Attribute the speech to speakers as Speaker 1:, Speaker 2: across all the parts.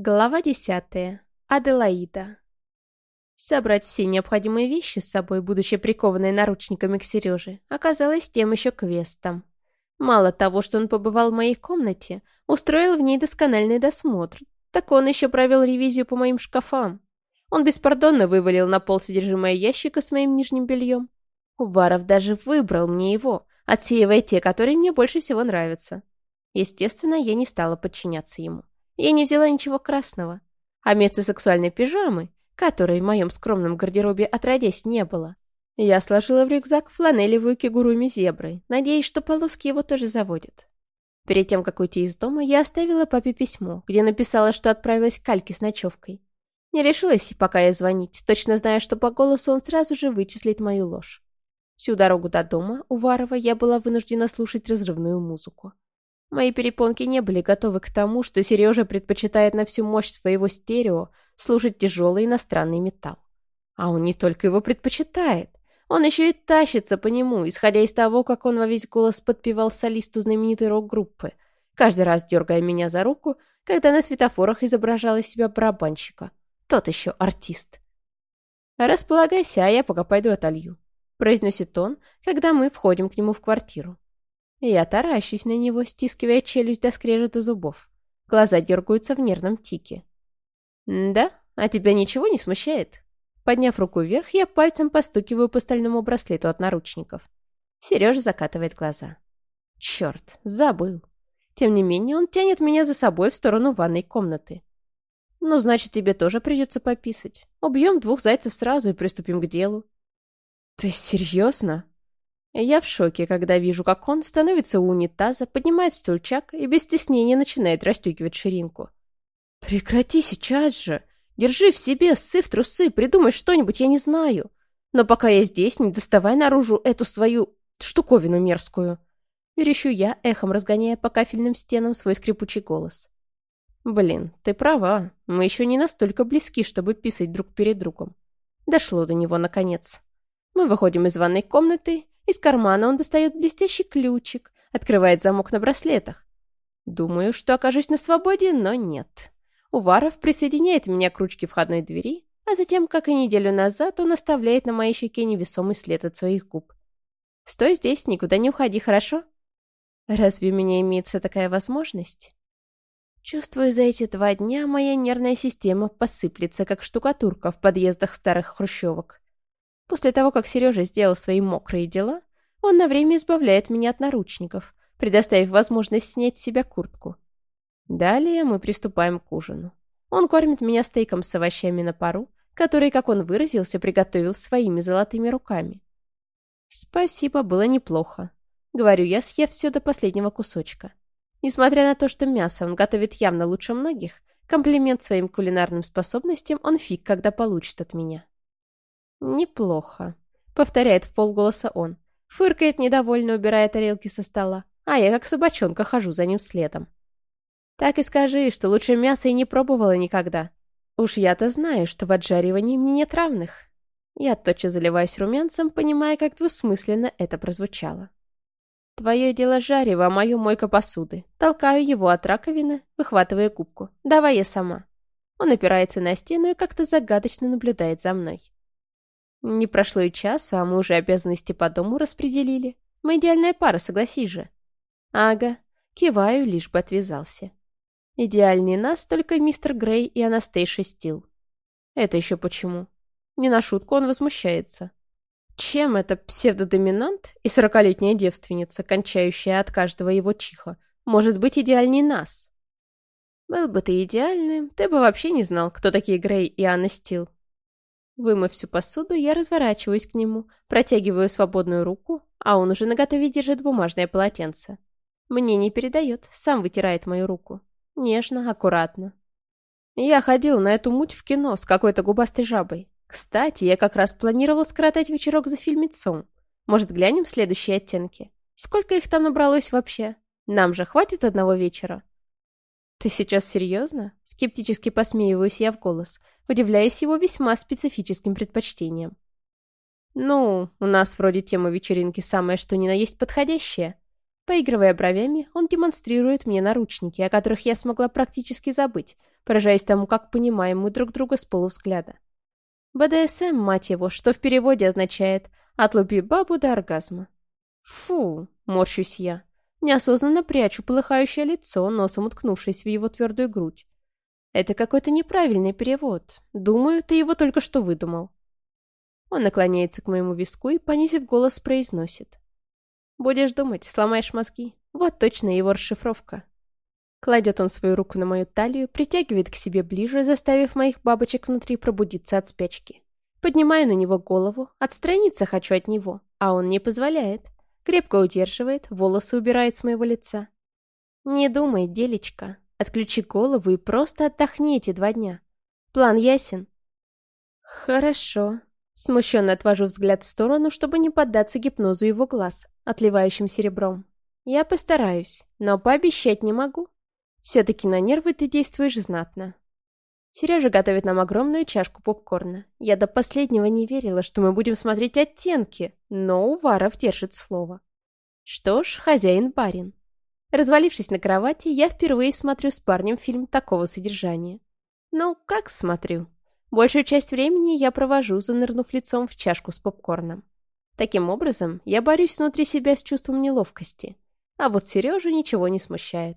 Speaker 1: Глава десятая. Аделаида. Собрать все необходимые вещи с собой, будучи прикованной наручниками к Сереже, оказалось тем еще квестом. Мало того, что он побывал в моей комнате, устроил в ней доскональный досмотр, так он еще провел ревизию по моим шкафам. Он беспардонно вывалил на пол содержимое ящика с моим нижним бельем. Уваров даже выбрал мне его, отсеивая те, которые мне больше всего нравятся. Естественно, я не стала подчиняться ему. Я не взяла ничего красного. А вместо сексуальной пижамы, которой в моем скромном гардеробе отродясь не было, я сложила в рюкзак фланелевую кигуруми зебры, надеясь, что полоски его тоже заводят. Перед тем, как уйти из дома, я оставила папе письмо, где написала, что отправилась к Кальке с ночевкой. Не решилась пока я звонить, точно зная, что по голосу он сразу же вычислит мою ложь. Всю дорогу до дома, у Варова, я была вынуждена слушать разрывную музыку. Мои перепонки не были готовы к тому, что Сережа предпочитает на всю мощь своего стерео слушать тяжелый иностранный металл. А он не только его предпочитает, он еще и тащится по нему, исходя из того, как он во весь голос подпевал солисту знаменитой рок-группы, каждый раз дергая меня за руку, когда на светофорах изображал из себя барабанщика. Тот еще артист. «Располагайся, а я пока пойду отолью», — произносит он, когда мы входим к нему в квартиру. Я таращусь на него, стискивая челюсть до скрежета зубов. Глаза дергаются в нервном тике. «Да? А тебя ничего не смущает?» Подняв руку вверх, я пальцем постукиваю по стальному браслету от наручников. Сережа закатывает глаза. «Черт, забыл!» Тем не менее, он тянет меня за собой в сторону ванной комнаты. «Ну, значит, тебе тоже придется пописать. Убьем двух зайцев сразу и приступим к делу». «Ты серьезно?» Я в шоке, когда вижу, как он становится у унитаза, поднимает стульчак и без стеснения начинает расстегивать ширинку. «Прекрати сейчас же! Держи в себе, ссы в трусы, придумай что-нибудь, я не знаю. Но пока я здесь, не доставай наружу эту свою штуковину мерзкую!» Верещу я, эхом разгоняя по кафельным стенам свой скрипучий голос. «Блин, ты права, мы еще не настолько близки, чтобы писать друг перед другом». Дошло до него, наконец. Мы выходим из ванной комнаты из кармана он достает блестящий ключик, открывает замок на браслетах. Думаю, что окажусь на свободе, но нет. Уваров присоединяет меня к ручке входной двери, а затем, как и неделю назад, он оставляет на моей щеке невесомый след от своих губ. «Стой здесь, никуда не уходи, хорошо?» «Разве у меня имеется такая возможность?» Чувствую, за эти два дня моя нервная система посыплется, как штукатурка в подъездах старых хрущевок. После того, как Сережа сделал свои мокрые дела, он на время избавляет меня от наручников, предоставив возможность снять с себя куртку. Далее мы приступаем к ужину. Он кормит меня стейком с овощами на пару, который, как он выразился, приготовил своими золотыми руками. «Спасибо, было неплохо», — говорю я, съев все до последнего кусочка. Несмотря на то, что мясо он готовит явно лучше многих, комплимент своим кулинарным способностям он фиг когда получит от меня. «Неплохо», — повторяет в полголоса он. Фыркает недовольно, убирая тарелки со стола, а я как собачонка хожу за ним следом. «Так и скажи, что лучше мяса и не пробовала никогда. Уж я-то знаю, что в отжаривании мне нет равных». Я тотчас заливаюсь румянцем, понимая, как двусмысленно это прозвучало. «Твое дело жарево, а мое мойка посуды. Толкаю его от раковины, выхватывая кубку. Давай я сама». Он опирается на стену и как-то загадочно наблюдает за мной. Не прошло и часа, а мы уже обязанности по дому распределили. Мы идеальная пара, согласись же. Ага, киваю, лишь бы отвязался. Идеальнее нас только мистер Грей и Анастейша Стил. Это еще почему? Не на шутку он возмущается. Чем эта псевдодоминант и сорокалетняя девственница, кончающая от каждого его чиха, может быть идеальнее нас? Был бы ты идеальным, ты бы вообще не знал, кто такие Грей и Анна Стил. Вымыв всю посуду, я разворачиваюсь к нему, протягиваю свободную руку, а он уже наготове держит бумажное полотенце. Мне не передает, сам вытирает мою руку. Нежно, аккуратно. Я ходил на эту муть в кино с какой-то губастой жабой. Кстати, я как раз планировал скоротать вечерок за фильмецом. Может, глянем следующие оттенки? Сколько их там набралось вообще? Нам же хватит одного вечера? «Ты сейчас серьезно?» Скептически посмеиваюсь я в голос, удивляясь его весьма специфическим предпочтениям. «Ну, у нас вроде тема вечеринки самое что ни на есть подходящее. Поигрывая бровями, он демонстрирует мне наручники, о которых я смогла практически забыть, поражаясь тому, как понимаем мы друг друга с полувзгляда. БДСМ, мать его, что в переводе означает «отлупи бабу до оргазма». Фу, морщусь я. Неосознанно прячу полыхающее лицо, носом уткнувшись в его твердую грудь. Это какой-то неправильный перевод. Думаю, ты его только что выдумал. Он наклоняется к моему виску и, понизив голос, произносит. «Будешь думать, сломаешь мозги. Вот точно его расшифровка». Кладет он свою руку на мою талию, притягивает к себе ближе, заставив моих бабочек внутри пробудиться от спячки. Поднимаю на него голову, отстраниться хочу от него, а он не позволяет. Крепко удерживает, волосы убирает с моего лица. «Не думай, делечка. Отключи голову и просто отдохни эти два дня. План ясен?» «Хорошо», Смущенно отвожу взгляд в сторону, чтобы не поддаться гипнозу его глаз, отливающим серебром. Я постараюсь, но пообещать не могу. Все-таки на нервы ты действуешь знатно. Сережа готовит нам огромную чашку попкорна. Я до последнего не верила, что мы будем смотреть оттенки, но Уваров держит слово. Что ж, хозяин-барин. Развалившись на кровати, я впервые смотрю с парнем фильм такого содержания. Ну, как смотрю? Большую часть времени я провожу, занырнув лицом в чашку с попкорном. Таким образом, я борюсь внутри себя с чувством неловкости. А вот Сережу ничего не смущает.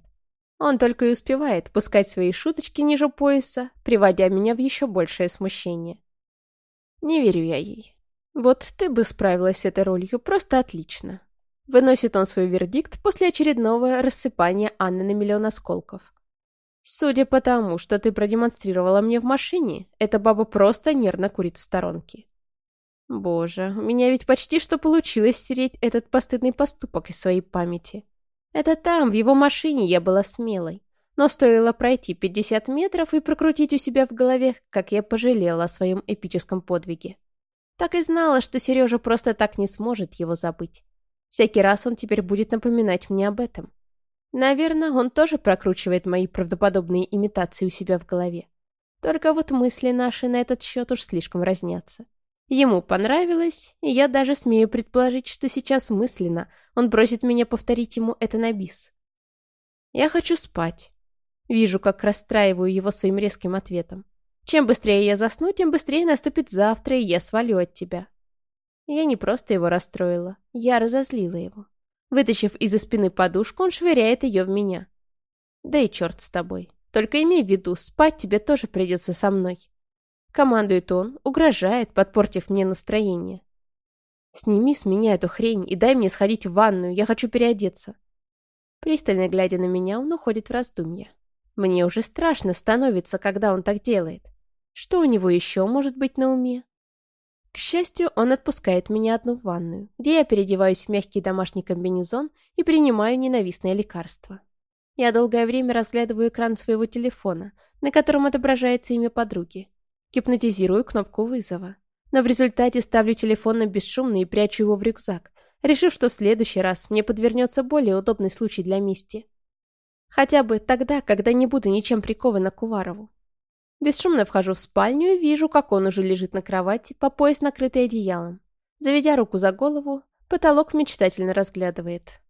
Speaker 1: Он только и успевает пускать свои шуточки ниже пояса, приводя меня в еще большее смущение. Не верю я ей. Вот ты бы справилась с этой ролью просто отлично. Выносит он свой вердикт после очередного рассыпания Анны на миллион осколков. Судя по тому, что ты продемонстрировала мне в машине, эта баба просто нервно курит в сторонке. Боже, у меня ведь почти что получилось стереть этот постыдный поступок из своей памяти. Это там, в его машине, я была смелой. Но стоило пройти 50 метров и прокрутить у себя в голове, как я пожалела о своем эпическом подвиге. Так и знала, что Сережа просто так не сможет его забыть. Всякий раз он теперь будет напоминать мне об этом. Наверное, он тоже прокручивает мои правдоподобные имитации у себя в голове. Только вот мысли наши на этот счет уж слишком разнятся. Ему понравилось, и я даже смею предположить, что сейчас мысленно он просит меня повторить ему это на бис. Я хочу спать. Вижу, как расстраиваю его своим резким ответом. Чем быстрее я засну, тем быстрее наступит завтра, и я свалю от тебя. Я не просто его расстроила, я разозлила его. Вытащив из-за спины подушку, он швыряет ее в меня. Да и черт с тобой. Только имей в виду, спать тебе тоже придется со мной. Командует он, угрожает, подпортив мне настроение. Сними с меня эту хрень и дай мне сходить в ванную, я хочу переодеться. Пристально глядя на меня, он уходит в раздумья. Мне уже страшно становится, когда он так делает. Что у него еще может быть на уме? К счастью, он отпускает меня одну в ванную, где я переодеваюсь в мягкий домашний комбинезон и принимаю ненавистное лекарство. Я долгое время разглядываю экран своего телефона, на котором отображается имя подруги. Гипнотизирую кнопку вызова. Но в результате ставлю телефон на бесшумный и прячу его в рюкзак, решив, что в следующий раз мне подвернется более удобный случай для мести. Хотя бы тогда, когда не буду ничем прикована к Уварову. Бесшумно вхожу в спальню и вижу, как он уже лежит на кровати, по пояс накрытый одеялом. Заведя руку за голову, потолок мечтательно разглядывает.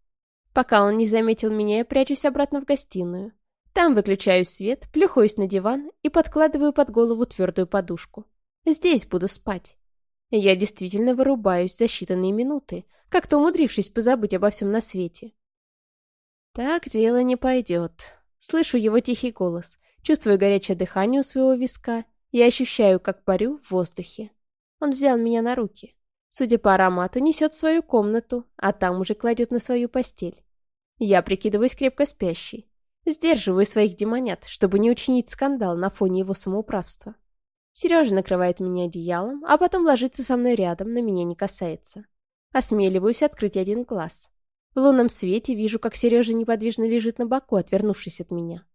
Speaker 1: Пока он не заметил меня, я прячусь обратно в гостиную. Там выключаю свет, плюхаюсь на диван и подкладываю под голову твердую подушку. Здесь буду спать. Я действительно вырубаюсь за считанные минуты, как-то умудрившись позабыть обо всем на свете. Так дело не пойдет. Слышу его тихий голос, Чувствую горячее дыхание у своего виска и ощущаю, как парю в воздухе. Он взял меня на руки. Судя по аромату, несет в свою комнату, а там уже кладет на свою постель. Я прикидываюсь крепко спящей. Сдерживаю своих демонят, чтобы не учинить скандал на фоне его самоуправства. Сережа накрывает меня одеялом, а потом ложится со мной рядом, но меня не касается. Осмеливаюсь открыть один глаз. В лунном свете вижу, как Сережа неподвижно лежит на боку, отвернувшись от меня.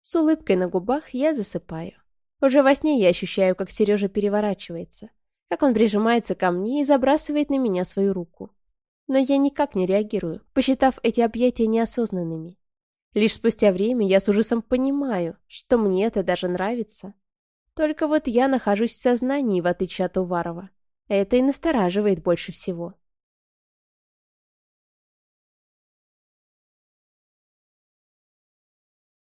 Speaker 1: С улыбкой на губах я засыпаю. Уже во сне я ощущаю, как Сережа переворачивается, как он прижимается ко мне и забрасывает на меня свою руку. Но я никак не реагирую, посчитав эти объятия неосознанными. Лишь спустя время я с ужасом понимаю, что мне это даже нравится. Только вот я нахожусь в сознании, в отличие от Уварова. Это и настораживает больше всего.